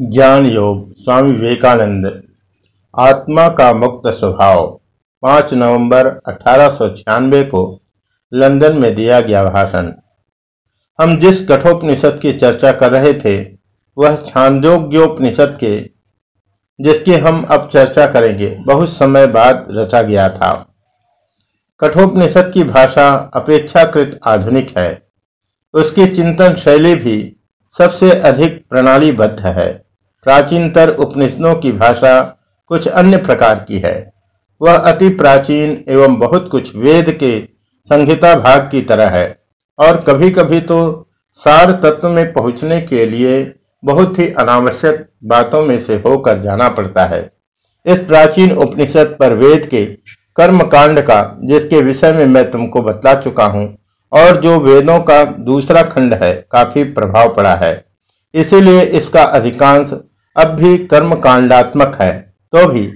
ज्ञान योग स्वामी विवेकानंद। आत्मा का मुक्त स्वभाव। 5 नवंबर अठारह सौ छियानवे को लंदन में दिया गया भाषण। हम जिस कठोपनिषद की चर्चा कर रहे थे, वह छांदोग्योपनिषद के, जिसकी हम अब चर्चा करेंगे, बहुत समय बाद रचा गया था। कठोपनिषद की भाषा अपेक्षाकृत आधुनिक है। उसकी चिंतन शैली भी सबसे अधिक प्रणालीबद्ध है। प्राचीनतर उपनिषदों की भाषा कुछ अन्य प्रकार की है। वह अति प्राचीन एवं बहुत कुछ वेद के संहिता भाग की तरह है और कभी कभी तो सार तत्व में पहुँचने के लिए बहुत ही अनावश्यक बातों में से होकर जाना पड़ता है। इस प्राचीन उपनिषद पर वेद के कर्म कांड का, जिसके विषय में मैं तुमको बतला चुका हूँ, और जो वेदों का दूसरा खंड है, काफ़ी प्रभाव पड़ा है। इसीलिए इसका अधिकांश अब भी कर्म कांडात्मक है तो भी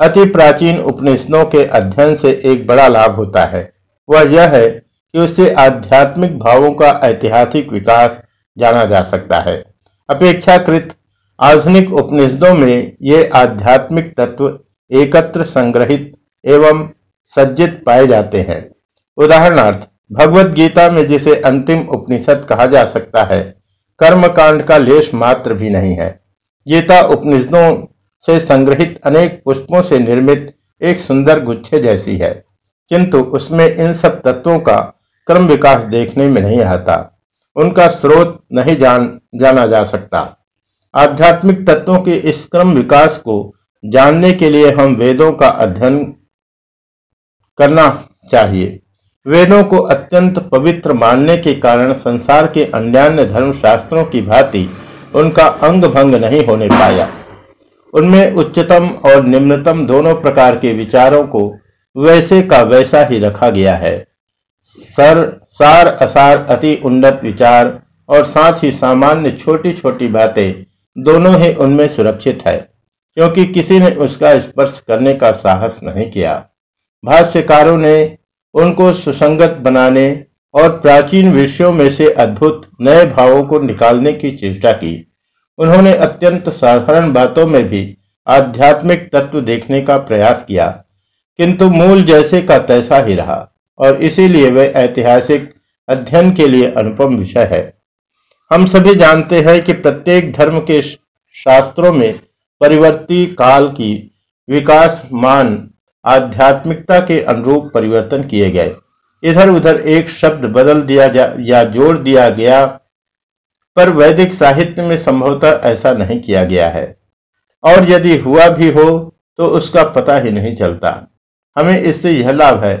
अति प्राचीन उपनिषदों के अध्ययन से एक बड़ा लाभ होता है। वह यह है कि उससे आध्यात्मिक भावों का ऐतिहासिक विकास जाना जा सकता है। अपेक्षाकृत आधुनिक उपनिषदों में ये आध्यात्मिक तत्व एकत्र संग्रहित एवं सज्जित पाए जाते हैं। उदाहरणार्थ, भगवत गीता में जिसे अंतिम उपनिषद कहा जा सकता है कर्म कांड का लेश मात्र भी नहीं है। गीता उपनिषदों से संग्रहित अनेक पुष्पों से निर्मित एक सुंदर गुच्छे जैसी है, किंतु उसमें इन सब तत्वों का क्रम विकास देखने में नहीं आता। उनका स्रोत नहीं जान, जाना जा सकता। आध्यात्मिक तत्वों के इस क्रम विकास को जानने के लिए हम वेदों का अध्ययन करना चाहिए। वेदों को अत्यंत पवित्र मानने के कारण संसार के अन्यान्य धर्म शास्त्रों की भांति उनका अंग भंग नहीं होने पाया। उनमें उच्चतम और निम्नतम दोनों प्रकार के विचारों को वैसे का वैसा ही रखा गया है। सर, सार, असार, अति उन्नत विचार और साथ ही सामान्य छोटी छोटी बातें दोनों ही उनमें सुरक्षित है, क्योंकि किसी ने उसका स्पर्श करने का साहस नहीं किया। भाष्यकारों ने उनको सुसंगत बनाने और प्राचीन विषयों में से अद्भुत नए भावों को निकालने की चेष्टा की। उन्होंने अत्यंत साधारण बातों में भी आध्यात्मिक तत्व देखने का प्रयास किया, किंतु मूल जैसे का तैसा ही रहा, और इसीलिए वह ऐतिहासिक अध्ययन के लिए अनुपम विषय है। हम सभी जानते हैं कि प्रत्येक धर्म के शास्त्रों में परिवर्ती काल की विकास मान आध्यात्मिकता के अनुरूप परिवर्तन किए गए। इधर उधर एक शब्द बदल दिया या जोड़ दिया गया, पर वैदिक साहित्य में संभवतः ऐसा नहीं किया गया है। और यदि हुआ भी हो तो उसका पता ही नहीं चलता। हमें इससे यह लाभ है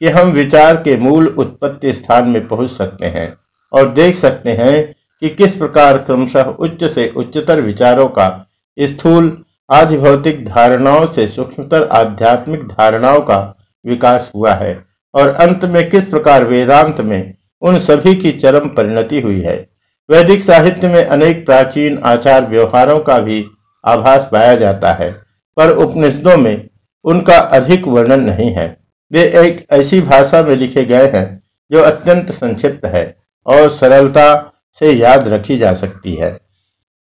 कि हम विचार के मूल उत्पत्ति स्थान में पहुँच सकते हैं और देख सकते हैं कि किस प्रकार क्रमशः उच्च से उच्चतर विचारों का स्थूल आधि भौतिक धारणाओं से सूक्ष्मतर आध्यात्मिक धारणाओं का विकास हुआ है। और अंत में किस प्रकार वेदांत में उन सभी की चरम परिणति हुई है? वैदिक साहित्य में अनेक प्राचीन आचार व्यवहारों का भी आभास पाया जाता है, पर उपनिषदों में उनका अधिक वर्णन नहीं है। वे एक ऐसी भाषा में लिखे गए हैं जो अत्यंत संक्षिप्त है और सरलता से याद रखी जा सकती है।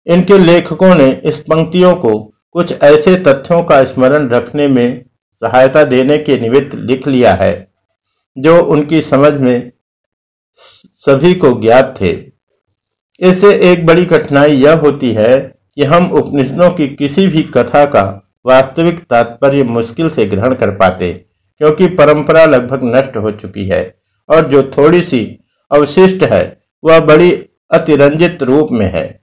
इनके लेखकों ने इस पंक्तियों को कुछ ऐसे तथ्यों का स्मरण रखने में सहायता देने के निमित्त लिख लिया है। जो उनकी समझ में सभी को ज्ञात थे। इससे एक बड़ी कठिनाई यह होती है कि हम उपनिषदों की किसी भी कथा का वास्तविक तात्पर्य मुश्किल से ग्रहण कर पाते, क्योंकि परंपरा लगभग नष्ट हो चुकी है और जो थोड़ी सी अवशिष्ट है, वह बड़ी अतिरंजित रूप में है।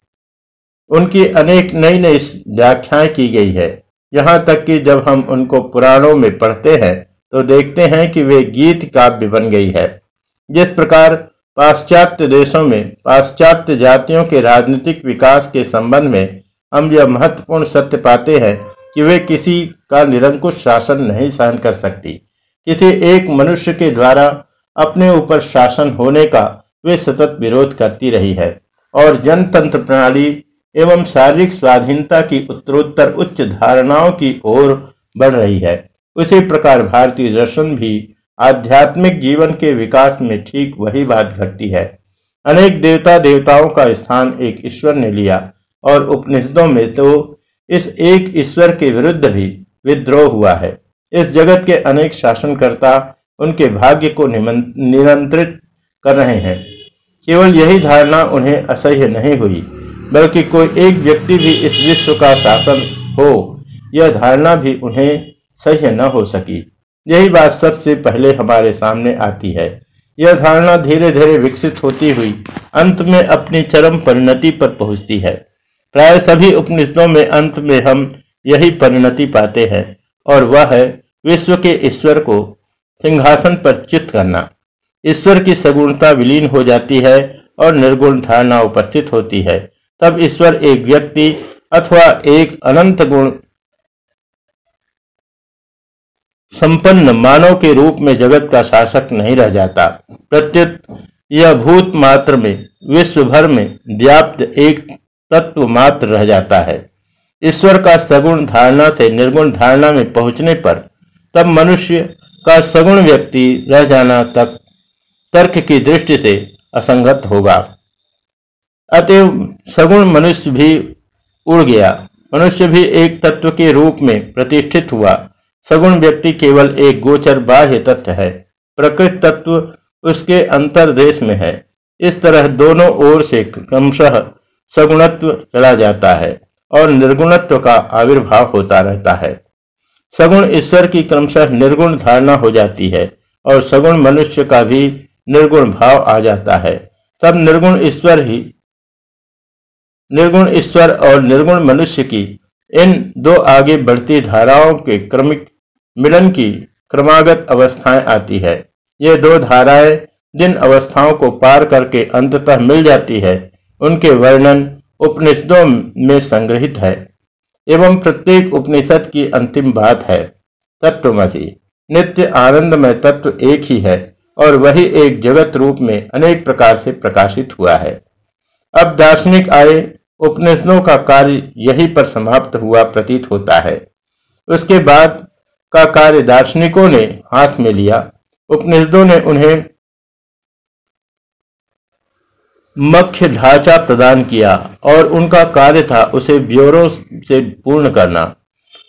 उनकी अनेक नई नई व्याख्याएँ की गई है। यहाँ तक कि जब हम उनको पुराणों में पढ़ते हैं तो देखते हैं कि वे गीत काव्य बन गई है। जिस प्रकार पाश्चात्य देशों में, पाश्चात्य जातियों के राजनीतिक विकास के संबंध में हम यह महत्वपूर्ण सत्य पाते हैं कि वे किसी का निरंकुश शासन नहीं सहन कर सकती। किसी एक मनुष्य के द्वारा अपने ऊपर शासन होने का वे सतत विरोध करती रही है और जनतंत्र प्रणाली एवं शारीरिक स्वाधीनता की उत्तरोत्तर उच्च धारणाओं की ओर बढ़ रही है। उसी प्रकार भारतीय दर्शन भी आध्यात्मिक जीवन के विकास में ठीक वही बात घटती है। अनेक देवता देवताओं का स्थान एक ईश्वर ने लिया और उपनिषदों में तो इस एक ईश्वर के विरुद्ध भी विद्रोह हुआ है। इस जगत के अनेक शासनकर्ता उनके भाग्य को नियंत्रित कर रहे हैं। केवल यही धारणा उन्हें असह्य नहीं हुई, बल्कि कोई एक व्यक्ति भी इस विश्व का शासन हो, यह धारणा भी उन्हें सह्य न हो सकी। यही बात सबसे पहले हमारे सामने आती है। यह धारणा धीरे धीरे विकसित होती हुई अंत में अपनी चरम परिणति पर पहुँचती है। प्राय सभी उपनिषदों में अंत में हम यही परिणति पाते हैं, और वह है विश्व के ईश्वर को सिंहासन पर चित करना। ईश्वर की सगुणता विलीन हो जाती है, और निर्गुण धारणा उपस्थित होती है। तब ईश्वर एक व्यक्ति अथवा एक अनंत गुण संपन्न मानव के रूप में जगत का शासक नहीं रह जाता। प्रत्युत, यह भूत मात्र में विश्व भर में व्याप्त एक तत्व मात्र रह जाता है। ईश्वर का सगुण धारणा से निर्गुण धारणा में पहुँचने पर तब मनुष्य का सगुण व्यक्ति रह जाना तक तर्क की दृष्टि से असंगत होगा। अतएव सगुण मनुष्य भी उड़ गया। मनुष्य भी एक तत्व के रूप में प्रतिष्ठित हुआ। सगुण व्यक्ति केवल एक गोचर बाह्य तत्व है। प्रकृत तत्व उसके अंतरदेश में है। इस तरह दोनों ओर से क्रमशः सगुणत्व चला जाता है और निर्गुणत्व का आविर्भाव होता रहता है। सगुण ईश्वर की क्रमशः निर्गुण धारणा हो जाती है और सगुण मनुष्य का भी निर्गुण भाव आ जाता है। तब निर्गुण ईश्वर ही, निर्गुण ईश्वर और निर्गुण मनुष्य की इन दो आगे बढ़ती धाराओं के क्रमिक मिलन की क्रमागत अवस्थाएँ आती है। ये दो धाराएँ जिन अवस्थाओं को पार करके अंततः मिल जाती है, उनके वर्णन उपनिषदों में संग्रहित है। एवं प्रत्येक उपनिषद की अंतिम बात है, तत्वमसी। नित्य आनंदमय तत्व एक ही है और वही एक जगत रूप में अनेक प्रकार से प्रकाशित हुआ है। अब दार्शनिक आए उपनिषदों का कार्य यही पर समाप्त हुआ प्रतीत होता है। उसके बाद का कार्य दार्शनिकों ने हाथ में लिया। उपनिषदों ने उन्हें मुख्य ढांचा प्रदान किया और उनका कार्य था उसे ब्योरों से पूर्ण करना।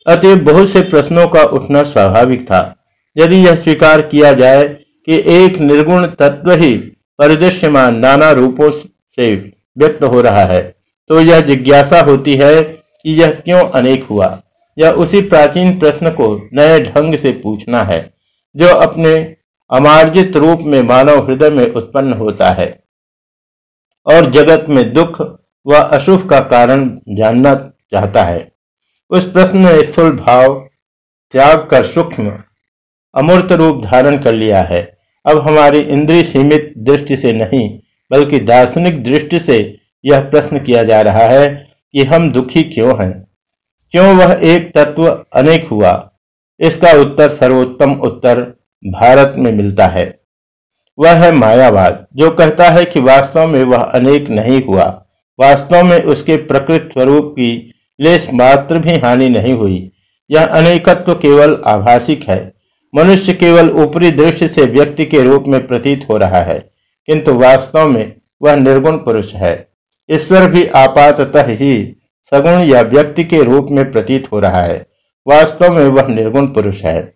अतः बहुत से प्रश्नों का उठना स्वाभाविक था। यदि यह स्वीकार किया जाए कि एक निर्गुण तत्व ही परिदृश्यमान नाना रूपों से व्यक्त हो रहा है तो यह जिज्ञासा होती है कि यह क्यों अनेक हुआ। यह उसी प्राचीन प्रश्न को नए ढंग से पूछना है, जो अपने अमार्जित रूप में मानव हृदय में उत्पन्न होता है। और जगत में दुख व अशुभ का कारण जानना चाहता है। उस प्रश्न ने स्थूल भाव त्याग कर सूक्ष्म, अमूर्त रूप धारण कर लिया है। अब हमारी इंद्रिय सीमित दृष्टि से नहीं, बल्कि दार्शनिक दृष्टि से यह प्रश्न किया जा रहा है कि हम दुखी क्यों हैं? क्यों वह एक तत्व अनेक हुआ? इसका उत्तर सर्वोत्तम उत्तर भारत में मिलता है। वह है मायावाद, जो कहता है कि वास्तव में वह अनेक नहीं हुआ। वास्तव में उसके प्रकृत स्वरूप की लेस मात्र भी हानि नहीं हुई। यह अनेकत्व केवल आभासिक है। मनुष्य केवल ऊपरी दृष्टि से व्यक्ति के रूप में प्रतीत हो रहा है, किंतु वास्तव में वह निर्गुण पुरुष है। ईश्वर भी आपातः ही सगुण या व्यक्ति के रूप में प्रतीत हो रहा है। वास्तव में वह निर्गुण पुरुष है।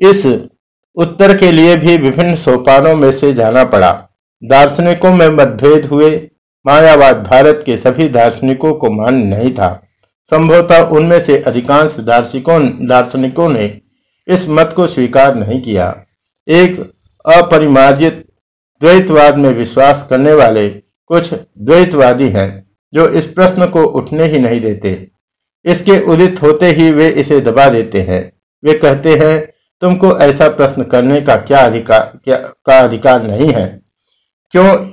इस उत्तर के लिए भी विभिन्न सोपानों में से जाना पड़ा। दार्शनिकों में मतभेद हुए। मायावाद भारत के सभी दार्शनिकों को मान नहीं था। संभवतः उनमें से अधिकांश दार्शनिकों दार्शनिकों ने इस मत को स्वीकार नहीं किया। एक अपरिमार्जित द्वैतवाद में विश्वास करने वाले कुछ द्वैतवादी हैं। जो इस प्रश्न को उठने ही नहीं देते। इसके उदित होते ही वे इसे दबा देते हैं। वे कहते हैं, तुमको ऐसा प्रश्न करने का क्या अधिकार, क्या, का अधिकार नहीं है? क्यों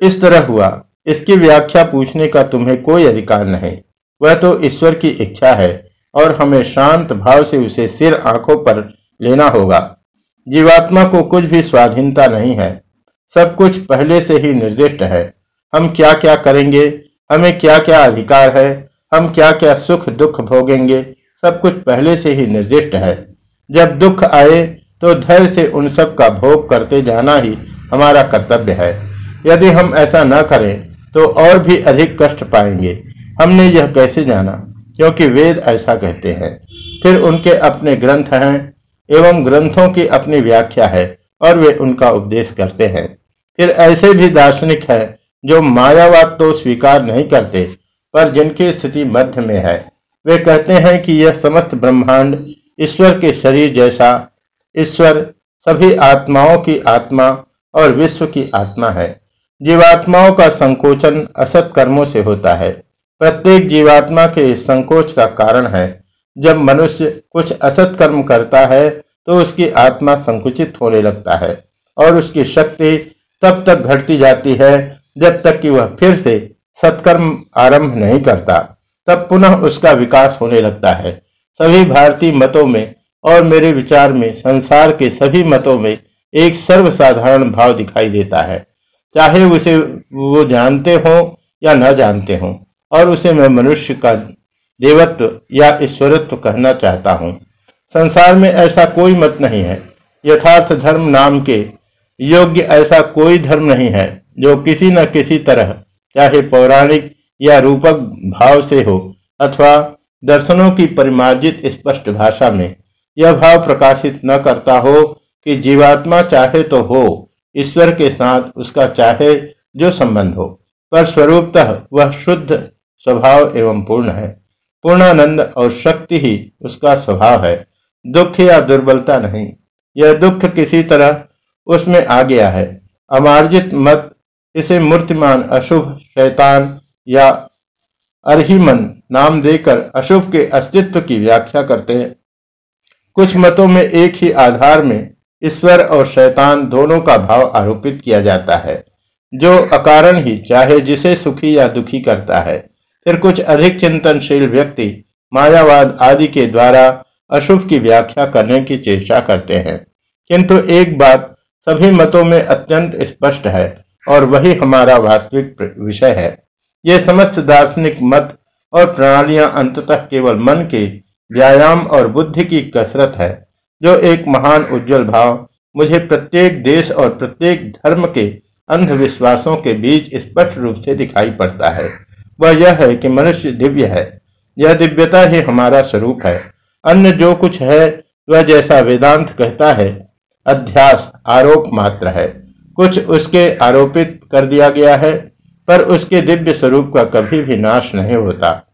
इस तरह हुआ? इसकी व्याख्या पूछने का तुम्हें कोई अधिकार नहीं। वह तो ईश्वर की इच्छा है और हमें शांत भाव से उसे सिर आँखों पर लेना होगा। जीवात्मा को कुछ भी स्वाधीनता नहीं है। सब कुछ पहले से ही निर्दिष्ट है। हम क्या क्या करेंगे? हमें क्या क्या अधिकार है? हम क्या क्या सुख, दुख भोगेंगे? सब कुछ पहले से ही निर्दिष्ट है। जब दुख आए तो धैर्य से उन सब का भोग करते जाना ही हमारा कर्तव्य है। यदि हम ऐसा न करें तो और भी अधिक कष्ट पाएँगे। हमने यह कैसे जाना? क्योंकि वेद ऐसा कहते हैं। फिर उनके अपने ग्रंथ हैं, एवं ग्रंथों की अपनी व्याख्या है, और वे उनका उपदेश करते हैं। फिर ऐसे भी दार्शनिक है जो मायावाद तो स्वीकार नहीं करते, पर जिनकी स्थिति मध्य में है। वे कहते हैं कि यह समस्त ब्रह्मांड ईश्वर के शरीर जैसा ईश्वर सभी आत्माओं की आत्मा और विश्व की आत्मा है। जीवात्माओं का संकोचन असत कर्मों से होता है। प्रत्येक जीवात्मा के इस संकोच का कारण है। जब मनुष्य कुछ असत कर्म करता है तो उसकी आत्मा संकुचित होने लगता है और उसकी शक्ति तब तक घटती जाती है जब तक कि वह फिर से सत्कर्म आरंभ नहीं करता, तब पुनः उसका विकास होने लगता है। सभी भारतीय मतों में और मेरे विचार में संसार के सभी मतों में एक सर्वसाधारण भाव दिखाई देता है। चाहे उसे वो जानते हो या न जानते हो, और उसे मैं मनुष्य का देवत्व या ईश्वरत्व कहना चाहता हूँ। संसार में ऐसा कोई मत नहीं है। यथार्थ धर्म नाम के योग्य ऐसा कोई धर्म नहीं है। जो किसी न किसी तरह, चाहे पौराणिक या रूपक भाव से हो, अथवा दर्शनों की परिमार्जित स्पष्ट भाषा में, यह भाव प्रकाशित न करता हो कि जीवात्मा चाहे तो हो, ईश्वर के साथ उसका चाहे जो संबंध हो, पर स्वरूपतः वह शुद्ध स्वभाव एवं पूर्ण है। पूर्णानंद और शक्ति ही उसका स्वभाव है, दुख या दुर्बलता नहीं। यह दुख किसी तरह उसमें आ गया है। अमार्जित मत इसे मूर्तिमान अशुभ शैतान या अर्हिमन नाम देकर अशुभ के अस्तित्व की व्याख्या करते हैं। कुछ मतों में एक ही आधार में ईश्वर और शैतान दोनों का भाव आरोपित किया जाता है, जो अकारण ही चाहे जिसे सुखी या दुखी करता है। फिर कुछ अधिक चिंतनशील व्यक्ति मायावाद आदि के द्वारा अशुभ की व्याख्या करने की चेष्टा करते हैं। किंतु एक बात सभी मतों में अत्यंत स्पष्ट है और वही हमारा वास्तविक विषय है। ये समस्त दार्शनिक मत और प्रणालियाँ अंततः केवल मन के व्यायाम और बुद्धि की कसरत है, जो एक महान उज्जवल भाव मुझे प्रत्येक देश और प्रत्येक धर्म के अंधविश्वासों के बीच स्पष्ट रूप से दिखाई पड़ता है। वह यह है कि मनुष्य दिव्य है। यह दिव्यता ही हमारा स्वरूप है। अन्य जो कुछ है, वह जैसा वेदांत कहता है, अध्यास आरोप मात्र है। कुछ उसके आरोपित कर दिया गया है, पर उसके दिव्य स्वरूप का कभी भी नाश नहीं होता।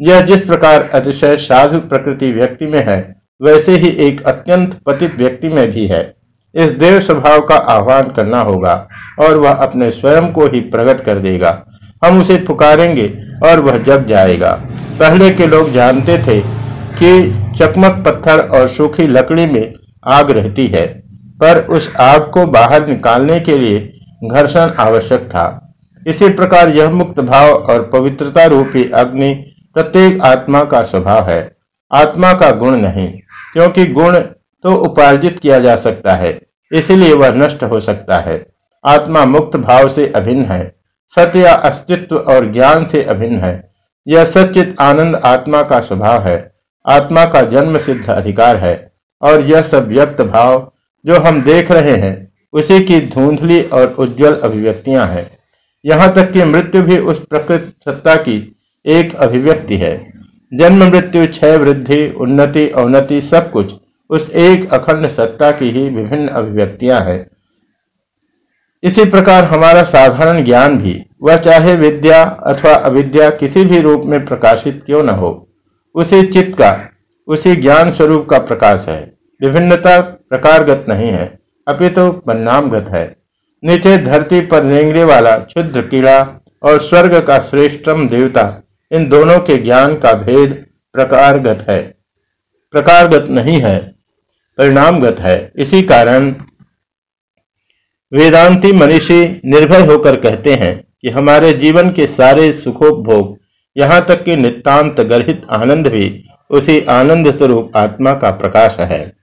यह जिस प्रकार अतिशय साधु प्रकृति व्यक्ति में है, वैसे ही एक अत्यंत पतित व्यक्ति में भी है। इस देव स्वभाव का आह्वान करना होगा, और वह अपने स्वयं को ही प्रकट कर देगा। हम उसे पुकारेंगे, और वह जग जाएगा। पहले के लोग जानते थे कि चकमक पत्थर और सूखी लकड़ी में आग रहती है। पर उस आग को बाहर निकालने के लिए घर्षण आवश्यक था। इसी प्रकार यह मुक्त भाव और पवित्रता रूपी अग्नि प्रत्येक आत्मा का स्वभाव है। आत्मा का गुण नहीं, क्योंकि गुण तो उपार्जित किया जा सकता है, इसलिए वह नष्ट हो सकता है। आत्मा मुक्त भाव से अभिन्न है, सत्य अस्तित्व और ज्ञान से अभिन्न है। यह सचित आनंद आत्मा का स्वभाव है। आत्मा का जन्म सिद्ध अधिकार है, और यह सब व्यक्त भाव जो हम देख रहे हैं, उसी की धुंधली और उज्जवल अभिव्यक्तियाँ हैं। यहाँ तक कि मृत्यु भी उस प्रकृत सत्ता की एक अभिव्यक्ति है। जन्म, मृत्यु, क्षय, वृद्धि, उन्नति, अवनति, सब कुछ उस एक अखंड सत्ता की ही विभिन्न अभिव्यक्तियाँ हैं। इसी प्रकार हमारा साधारण ज्ञान भी, वह चाहे विद्या अथवा अविद्या किसी भी रूप में प्रकाशित क्यों न हो, उसी चित्त का, उसी ज्ञान स्वरूप का प्रकाश है। विभिन्नता प्रकारगत नहीं है अपितु तो परिणामगत है। नीचे धरती पर रेंगने वाला क्षुद्र कीड़ा और स्वर्ग का श्रेष्ठम देवता, इन दोनों के ज्ञान का भेद प्रकारगत है। प्रकारगत नहीं है, परिणामगत है। इसी कारण वेदांती मनीषी निर्भय होकर कहते हैं कि हमारे जीवन के सारे सुखोपभोग, यहाँ तक कि नितांत गर्हित आनंद भी, उसी आनंद स्वरूप आत्मा का प्रकाश है।